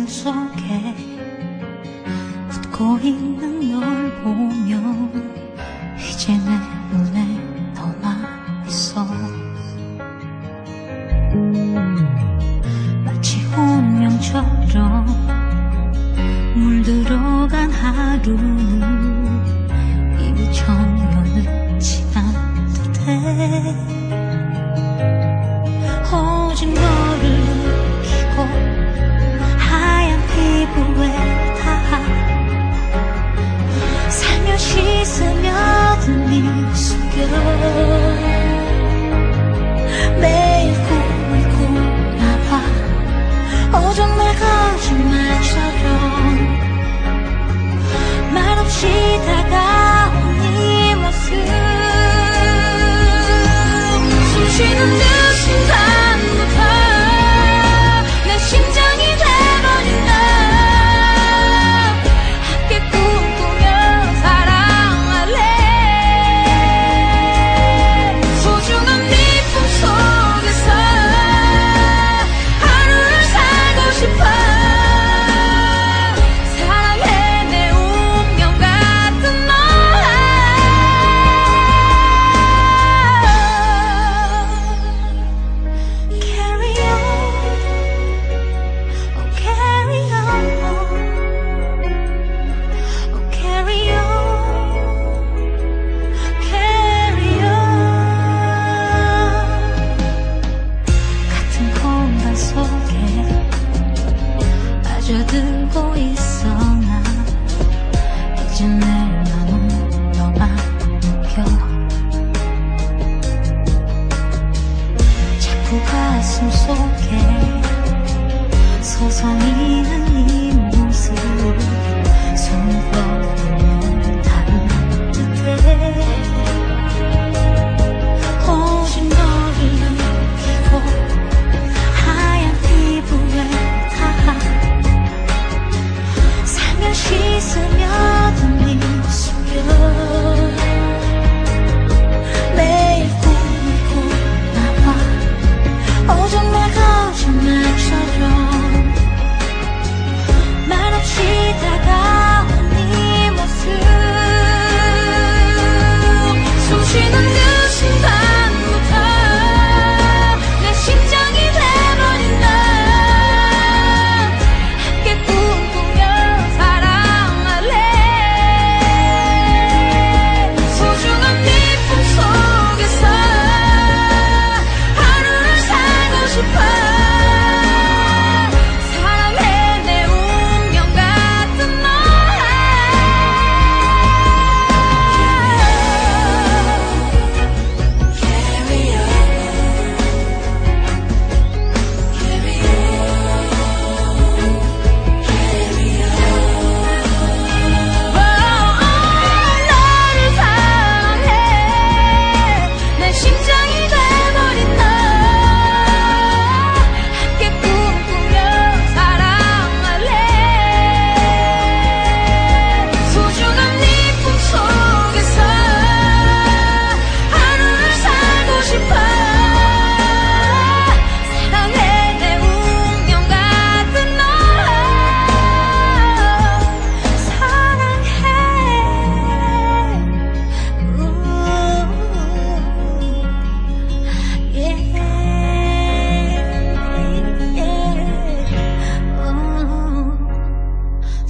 시간 속에 웃고 있는 널 보면 이제 내 눈에 너만 있어. 마치 운명처럼 물들어간 하루는 이미 정년을 지난 듯해 啊。 지낼 만한 너만 느껴 자꾸 가슴 속에 서성이는 이 모습. 손 뻗어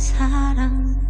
사랑해.